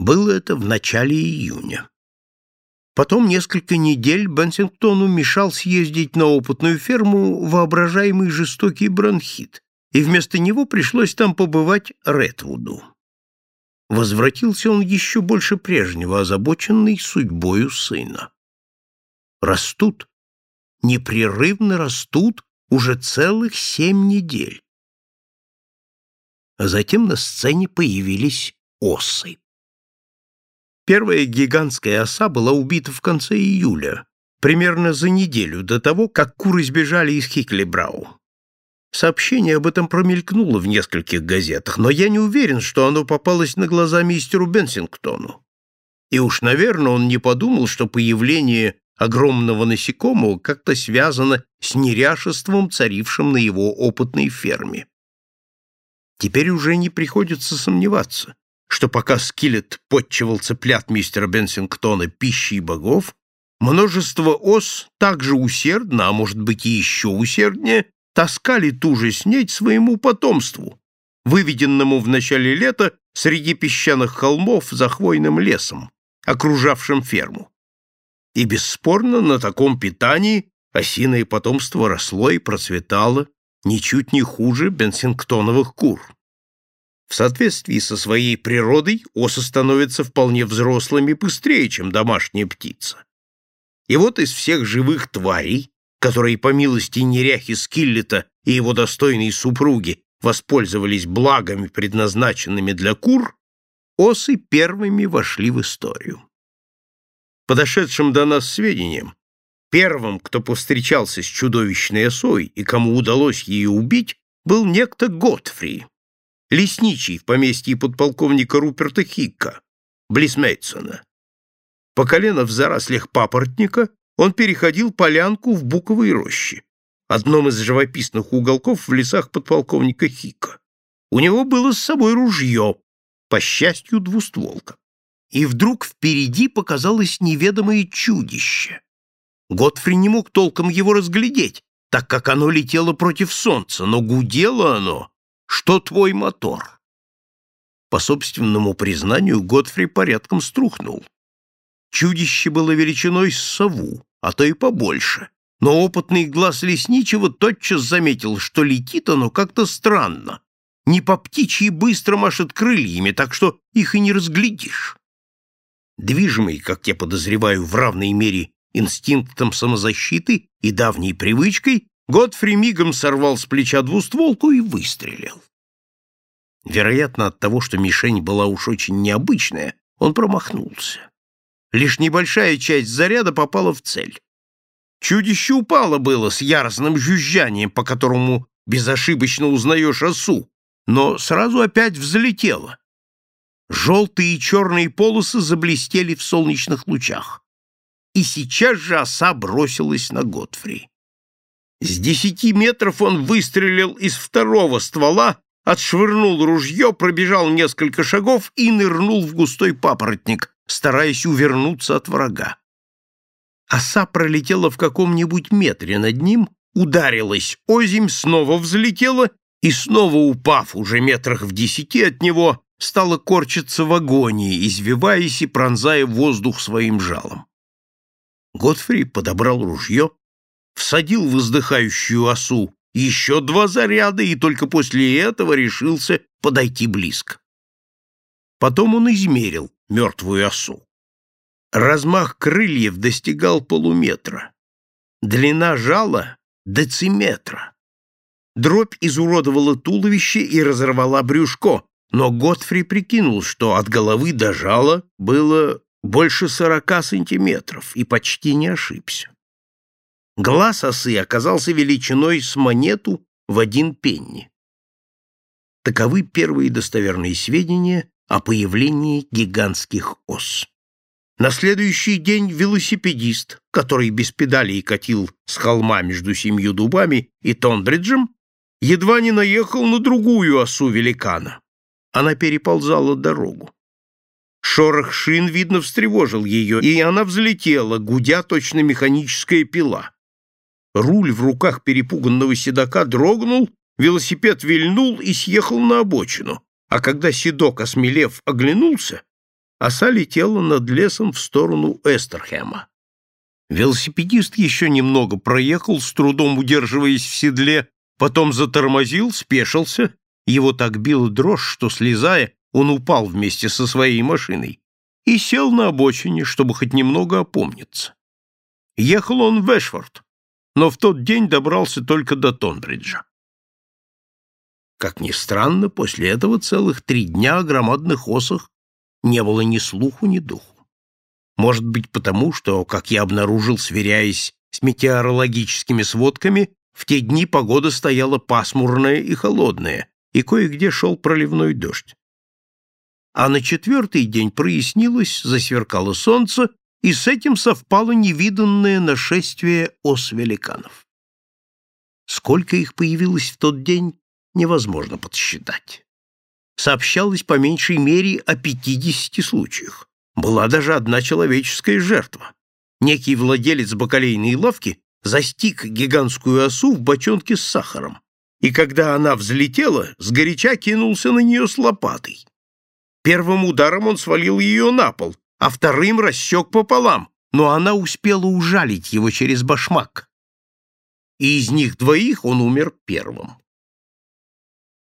Было это в начале июня. Потом несколько недель Бенсингтону мешал съездить на опытную ферму воображаемый жестокий бронхит, и вместо него пришлось там побывать Редвуду. Возвратился он еще больше прежнего, озабоченный судьбою сына. Растут, непрерывно растут уже целых семь недель. А затем на сцене появились осы. Первая гигантская оса была убита в конце июля, примерно за неделю до того, как куры сбежали из Хиклибрау. Сообщение об этом промелькнуло в нескольких газетах, но я не уверен, что оно попалось на глаза мистеру Бенсингтону. И уж, наверное, он не подумал, что появление огромного насекомого как-то связано с неряшеством, царившим на его опытной ферме. Теперь уже не приходится сомневаться, что пока Скиллет подчевал цыплят мистера Бенсингтона пищей богов, множество ос также усердно, а может быть и еще усерднее, таскали ту же снедь своему потомству, выведенному в начале лета среди песчаных холмов за хвойным лесом, окружавшим ферму. И бесспорно на таком питании осиное потомство росло и процветало ничуть не хуже бенсингтоновых кур. В соответствии со своей природой осы становятся вполне взрослыми быстрее, чем домашняя птица. И вот из всех живых тварей, которые по милости неряхи Скиллета и его достойной супруги воспользовались благами, предназначенными для кур, осы первыми вошли в историю подошедшим до нас сведениям, первым, кто повстречался с чудовищной осой и кому удалось ее убить, был некто Готфри, лесничий в поместье подполковника Руперта Хикка, близ Мейтсона. По колено в зарослях папоротника он переходил полянку в буковой роще, одном из живописных уголков в лесах подполковника Хика. У него было с собой ружье, по счастью, двустволка и вдруг впереди показалось неведомое чудище. Готфри не мог толком его разглядеть, так как оно летело против солнца, но гудело оно, что твой мотор. По собственному признанию, Готфри порядком струхнул. Чудище было величиной с сову, а то и побольше, но опытный глаз лесничего тотчас заметил, что летит оно как-то странно. Не по птичьи быстро машет крыльями, так что их и не разглядишь. Движимый, как я подозреваю, в равной мере инстинктом самозащиты и давней привычкой, Годфри мигом сорвал с плеча двустволку и выстрелил. Вероятно, от того, что мишень была уж очень необычная, он промахнулся. Лишь небольшая часть заряда попала в цель. Чудище упало было с яростным жужжанием, по которому безошибочно узнаешь осу, но сразу опять взлетело, Желтые и черные полосы заблестели в солнечных лучах. И сейчас же оса бросилась на Готфри. С десяти метров он выстрелил из второго ствола, отшвырнул ружье, пробежал несколько шагов и нырнул в густой папоротник, стараясь увернуться от врага. Оса пролетела в каком-нибудь метре над ним, ударилась озимь, снова взлетела и, снова упав уже метрах в десяти от него, стала корчиться в агонии, извиваясь и пронзая воздух своим жалом. Готфри подобрал ружье, всадил в издыхающую осу еще два заряда и только после этого решился подойти близко. Потом он измерил мертвую осу. Размах крыльев достигал полуметра, длина жала — дециметра. Дробь изуродовала туловище и разорвала брюшко, но Готфри прикинул, что от головы до жала было больше сорока сантиметров, и почти не ошибся. Глаз осы оказался величиной с монету в один пенни. Таковы первые достоверные сведения о появлении гигантских ос. На следующий день велосипедист, который без педалей катил с холма между семью дубами и Тонбриджем, едва не наехал на другую осу великана. Она переползала дорогу. Шорох шин, видно, встревожил ее, и она взлетела, гудя точно механическая пила. Руль в руках перепуганного седока дрогнул, велосипед вильнул и съехал на обочину, а когда седок, осмелев, оглянулся, оса летела над лесом в сторону Эстерхэма. Велосипедист еще немного проехал, с трудом удерживаясь в седле, потом затормозил, спешился, его так била дрожь, что, слезая, он упал вместе со своей машиной и сел на обочине, чтобы хоть немного опомниться. Ехал он в Эшфорд, но в тот день добрался только до Тонбриджа. Как ни странно, после этого целых три дня о громадных осах не было ни слуху, ни духу. Может быть, потому что, как я обнаружил, сверяясь с метеорологическими сводками, в те дни погода стояла пасмурная и холодная, и кое-где шел проливной дождь. А на четвертый день прояснилось, засверкало солнце, и с этим совпало невиданное нашествие ос-великанов. Сколько их появилось в тот день, невозможно подсчитать. Сообщалось по меньшей мере о 50 случаях. Была даже одна человеческая жертва. Некий владелец бакалейной лавки застиг гигантскую осу в бочонке с сахаром, и когда она взлетела, сгоряча кинулся на нее с лопатой. Первым ударом он свалил ее на пол, а вторым рассек пополам, но она успела ужалить его через башмак. И из них двоих он умер первым.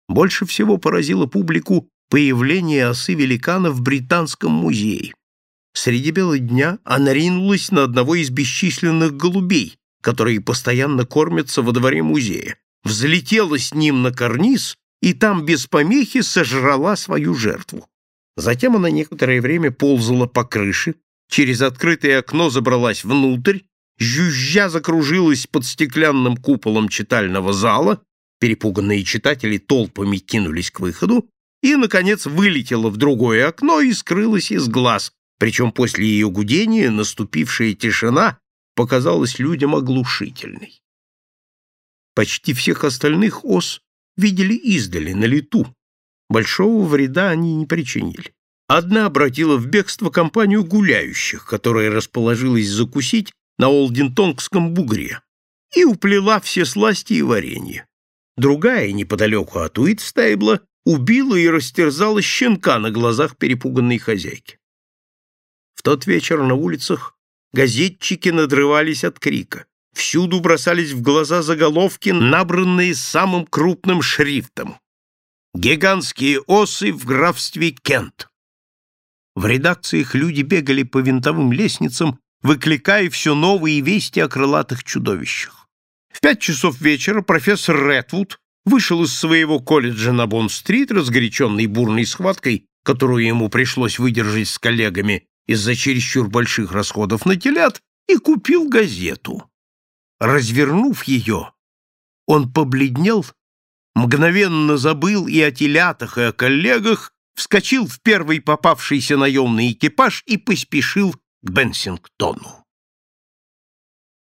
Больше всего поразило публику появление осы-великана в Британском музее. Среди бела дня она ринулась на одного из бесчисленных голубей, которые постоянно кормятся во дворе музея, взлетела с ним на карниз и там без помехи сожрала свою жертву. Затем она некоторое время ползала по крыше, через открытое окно забралась внутрь, жужжа закружилась под стеклянным куполом читального зала, перепуганные читатели толпами кинулись к выходу, и, наконец, вылетела в другое окно и скрылась из глаз, причем после ее гудения наступившая тишина показалась людям оглушительной. Почти всех остальных ос видели издали, на лету. Большого вреда они не причинили. Одна обратила в бегство компанию гуляющих, которая расположилась закусить на Олдинтонгском бугре, и уплела все сласти и варенье. Другая, неподалеку от Уитстейбла, убила и растерзала щенка на глазах перепуганной хозяйки. В тот вечер на улицах газетчики надрывались от крика. Всюду бросались в глаза заголовки, набранные самым крупным шрифтом. «Гигантские осы в графстве Кент». В редакциях люди бегали по винтовым лестницам, выкликая все новые вести о крылатых чудовищах. В пять часов вечера профессор Редвуд вышел из своего колледжа на Бонн-стрит, разгоряченный бурной схваткой, которую ему пришлось выдержать с коллегами из-за чересчур больших расходов на телят, и купил газету. Развернув ее, он побледнел, мгновенно забыл и о телятах, и о коллегах, вскочил в первый попавшийся наемный экипаж и поспешил к Бенсингтону.